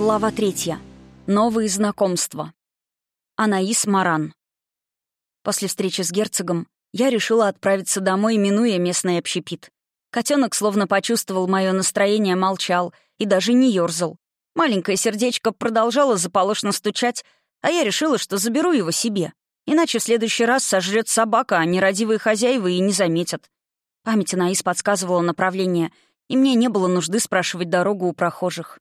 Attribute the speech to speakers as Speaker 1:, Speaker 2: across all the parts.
Speaker 1: Глава третья. Новые знакомства. Анаис Маран. После встречи с герцогом я решила отправиться домой, минуя местный общепит. Котенок, словно почувствовал мое настроение, молчал и даже не ёрзал. Маленькое сердечко продолжало заполошно стучать, а я решила, что заберу его себе. Иначе в следующий раз сожрет собака, а нерадивые хозяева и не заметят. Память Анаис подсказывала направление, и мне не было нужды спрашивать дорогу у прохожих.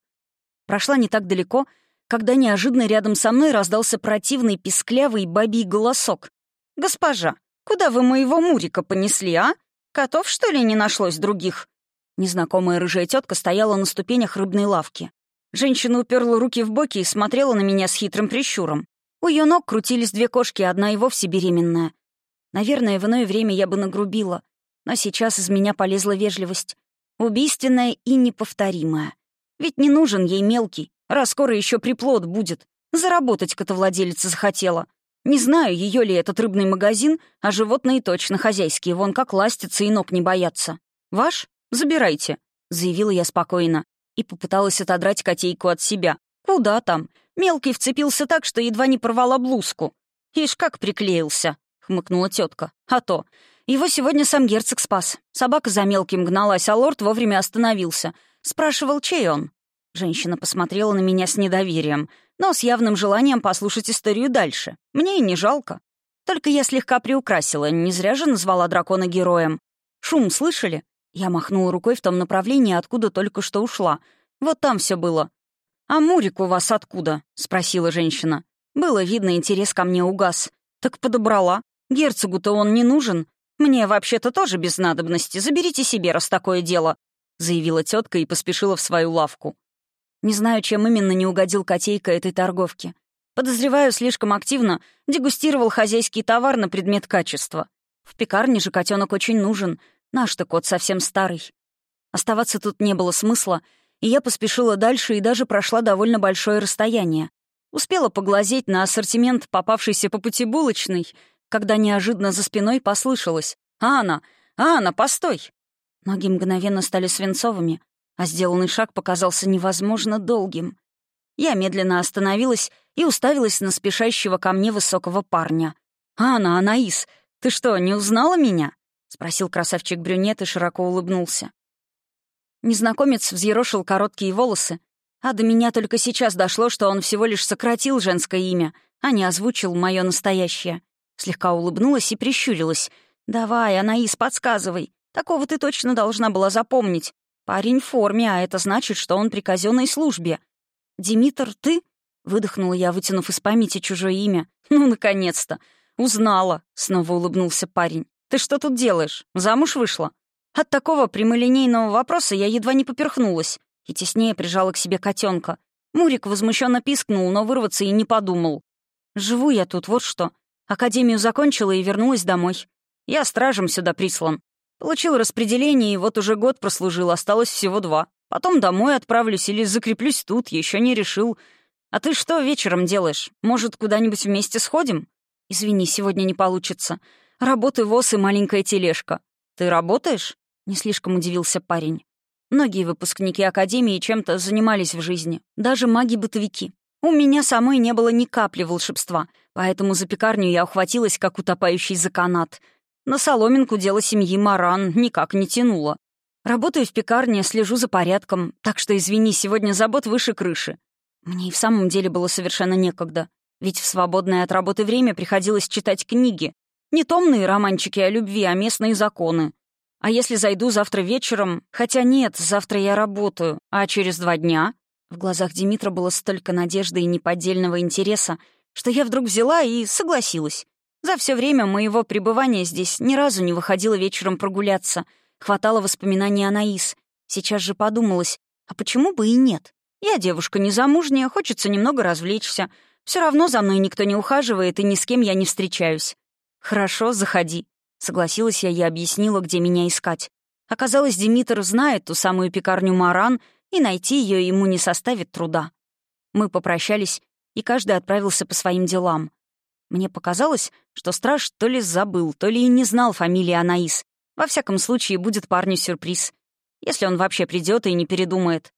Speaker 1: Прошла не так далеко, когда неожиданно рядом со мной раздался противный, писклявый бабий голосок. «Госпожа, куда вы моего Мурика понесли, а? Котов, что ли, не нашлось других?» Незнакомая рыжая тетка стояла на ступенях рыбной лавки. Женщина уперла руки в боки и смотрела на меня с хитрым прищуром. У ее ног крутились две кошки, одна и вовсе беременная. Наверное, в иное время я бы нагрубила, но сейчас из меня полезла вежливость. Убийственная и неповторимая. Ведь не нужен ей мелкий, раз скоро еще приплод будет. Заработать котовладелица захотела. Не знаю, ее ли этот рыбный магазин, а животные точно хозяйские, вон как ластятся и ног не боятся. «Ваш? Забирайте», — заявила я спокойно и попыталась отодрать котейку от себя. «Куда там? Мелкий вцепился так, что едва не порвала блузку. Ишь, как приклеился», — хмыкнула тетка. «А то. Его сегодня сам герцог спас. Собака за мелким гналась, а лорд вовремя остановился — Спрашивал, чей он. Женщина посмотрела на меня с недоверием, но с явным желанием послушать историю дальше. Мне и не жалко. Только я слегка приукрасила, не зря же назвала дракона героем. «Шум слышали?» Я махнула рукой в том направлении, откуда только что ушла. Вот там все было. «А Мурик у вас откуда?» — спросила женщина. Было видно, интерес ко мне угас. «Так подобрала. Герцогу-то он не нужен. Мне вообще-то тоже без надобности. Заберите себе, раз такое дело заявила тетка и поспешила в свою лавку. Не знаю, чем именно не угодил котейка этой торговки. Подозреваю, слишком активно дегустировал хозяйский товар на предмет качества. В пекарне же котенок очень нужен, наш-то кот совсем старый. Оставаться тут не было смысла, и я поспешила дальше и даже прошла довольно большое расстояние. Успела поглазеть на ассортимент, попавшийся по пути булочной, когда неожиданно за спиной послышалось «Анна! Анна, постой!» Ноги мгновенно стали свинцовыми, а сделанный шаг показался невозможно долгим. Я медленно остановилась и уставилась на спешащего ко мне высокого парня. «Анна, Анаис, ты что, не узнала меня?» — спросил красавчик-брюнет и широко улыбнулся. Незнакомец взъерошил короткие волосы, а до меня только сейчас дошло, что он всего лишь сократил женское имя, а не озвучил мое настоящее. Слегка улыбнулась и прищурилась. «Давай, Анаис, подсказывай. Такого ты точно должна была запомнить. Парень в форме, а это значит, что он при казенной службе. «Димитр, ты?» — выдохнула я, вытянув из памяти чужое имя. «Ну, наконец-то! Узнала!» — снова улыбнулся парень. «Ты что тут делаешь? Замуж вышла?» От такого прямолинейного вопроса я едва не поперхнулась и теснее прижала к себе котенка. Мурик возмущенно пискнул, но вырваться и не подумал. «Живу я тут, вот что. Академию закончила и вернулась домой. Я стражем сюда прислан. Получил распределение, и вот уже год прослужил, осталось всего два. Потом домой отправлюсь или закреплюсь тут, еще не решил. А ты что вечером делаешь? Может, куда-нибудь вместе сходим? Извини, сегодня не получится. Работы ВОЗ и маленькая тележка. Ты работаешь? Не слишком удивился парень. Многие выпускники Академии чем-то занимались в жизни, даже маги-бытовики. У меня самой не было ни капли волшебства, поэтому за пекарню я ухватилась, как утопающий за канат — на соломинку дело семьи Маран никак не тянуло. Работаю в пекарне, слежу за порядком, так что, извини, сегодня забот выше крыши. Мне и в самом деле было совершенно некогда. Ведь в свободное от работы время приходилось читать книги. Не томные романчики о любви, а местные законы. А если зайду завтра вечером... Хотя нет, завтра я работаю. А через два дня... В глазах Димитра было столько надежды и неподдельного интереса, что я вдруг взяла и согласилась. За все время моего пребывания здесь ни разу не выходила вечером прогуляться. Хватало воспоминаний о Наис. Сейчас же подумалось, а почему бы и нет? Я девушка незамужняя, хочется немного развлечься. Все равно за мной никто не ухаживает, и ни с кем я не встречаюсь. «Хорошо, заходи», — согласилась я и объяснила, где меня искать. Оказалось, Димитр знает ту самую пекарню Маран, и найти ее ему не составит труда. Мы попрощались, и каждый отправился по своим делам. Мне показалось, что страж то ли забыл, то ли и не знал фамилии Анаис. Во всяком случае, будет парню сюрприз. Если он вообще придет и не передумает.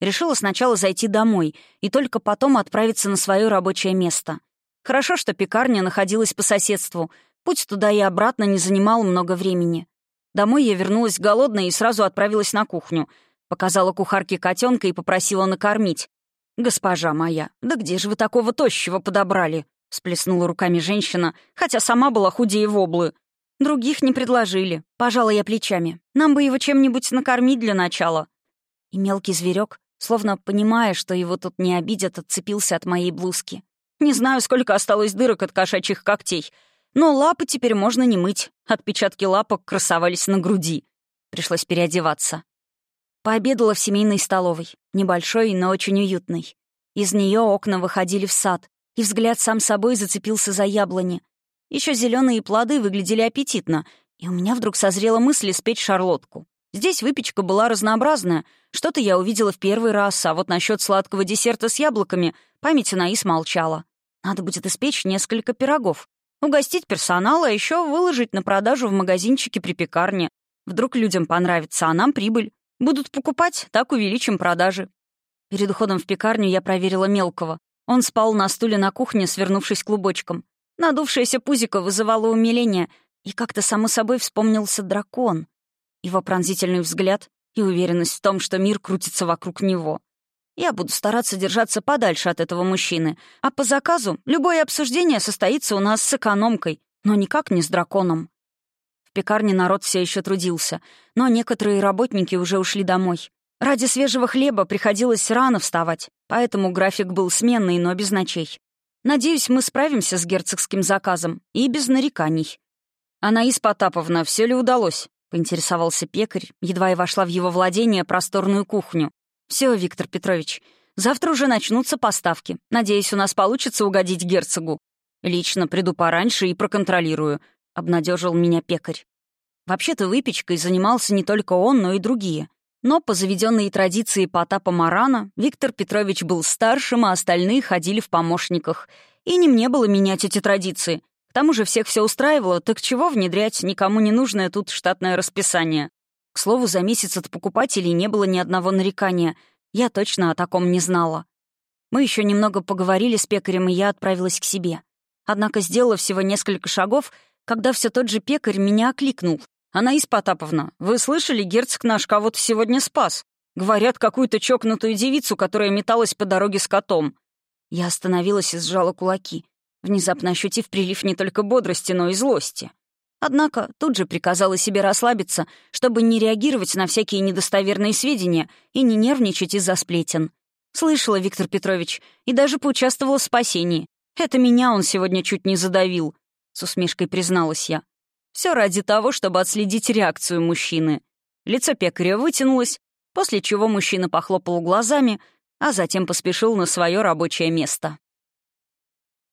Speaker 1: Решила сначала зайти домой и только потом отправиться на свое рабочее место. Хорошо, что пекарня находилась по соседству. Путь туда и обратно не занимал много времени. Домой я вернулась голодная и сразу отправилась на кухню. Показала кухарке котенка и попросила накормить. «Госпожа моя, да где же вы такого тощего подобрали?» — сплеснула руками женщина, хотя сама была худее воблы. Других не предложили. Пожала я плечами. Нам бы его чем-нибудь накормить для начала. И мелкий зверек, словно понимая, что его тут не обидят, отцепился от моей блузки. Не знаю, сколько осталось дырок от кошачьих когтей, но лапы теперь можно не мыть. Отпечатки лапок красовались на груди. Пришлось переодеваться. Пообедала в семейной столовой, небольшой, но очень уютной. Из нее окна выходили в сад, и взгляд сам собой зацепился за яблони. Еще зеленые плоды выглядели аппетитно, и у меня вдруг созрела мысль испечь шарлотку. Здесь выпечка была разнообразная. Что-то я увидела в первый раз, а вот насчет сладкого десерта с яблоками память Анаис молчала. Надо будет испечь несколько пирогов. Угостить персонал, а еще выложить на продажу в магазинчике при пекарне. Вдруг людям понравится, а нам прибыль. Будут покупать, так увеличим продажи. Перед уходом в пекарню я проверила мелкого. Он спал на стуле на кухне, свернувшись клубочком. Надувшееся пузико вызывало умиление, и как-то само собой вспомнился дракон. Его пронзительный взгляд и уверенность в том, что мир крутится вокруг него. Я буду стараться держаться подальше от этого мужчины, а по заказу любое обсуждение состоится у нас с экономкой, но никак не с драконом. В пекарне народ все еще трудился, но некоторые работники уже ушли домой. Ради свежего хлеба приходилось рано вставать, поэтому график был сменный, но без ночей. Надеюсь, мы справимся с герцогским заказом и без нареканий. «Анаис Потаповна, все ли удалось?» — поинтересовался пекарь, едва и вошла в его владение просторную кухню. Все, Виктор Петрович, завтра уже начнутся поставки. Надеюсь, у нас получится угодить герцогу. Лично приду пораньше и проконтролирую», — обнадежил меня пекарь. Вообще-то выпечкой занимался не только он, но и другие. Но по заведенной традиции Потапа Марана Виктор Петрович был старшим, а остальные ходили в помощниках. И не мне было менять эти традиции. К тому же всех все устраивало, так чего внедрять никому не нужное тут штатное расписание? К слову, за месяц от покупателей не было ни одного нарекания. Я точно о таком не знала. Мы еще немного поговорили с пекарем, и я отправилась к себе. Однако сделала всего несколько шагов, когда все тот же пекарь меня окликнул. «Анаис Потаповна, вы слышали, герцог наш кого-то сегодня спас? Говорят, какую-то чокнутую девицу, которая металась по дороге с котом». Я остановилась и сжала кулаки, внезапно ощутив прилив не только бодрости, но и злости. Однако тут же приказала себе расслабиться, чтобы не реагировать на всякие недостоверные сведения и не нервничать из-за сплетен. Слышала, Виктор Петрович, и даже поучаствовала в спасении. Это меня он сегодня чуть не задавил, — с усмешкой призналась я. Все ради того, чтобы отследить реакцию мужчины. Лицо пекаря вытянулось, после чего мужчина похлопал глазами, а затем поспешил на свое рабочее место.